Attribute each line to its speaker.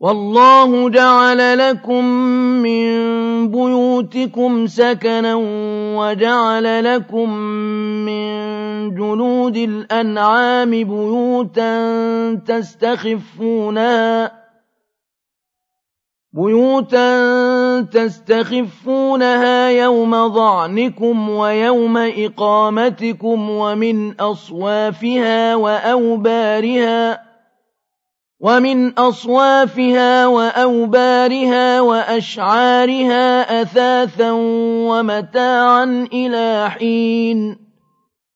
Speaker 1: وَاللَّهُ جَعَلَ لَكُم مِّن بُيُوتِكُمْ سَكَنًا وَجَعَلَ لَكُم مِّن جُلُودِ الْأَنْعَامِ بُيُوتًا تَسْتَخِفُّونَهَا يَوْمَ ظَعْنِكُمْ وَيَوْمَ إِقَامَتِكُمْ وَمِنْ أَصْوَافِهَا وَأَوْبَارِهَا وَأَشْعَارِهَا أَثَاثًا وَمَتَاعًا إِلَىٰ حِينٍ.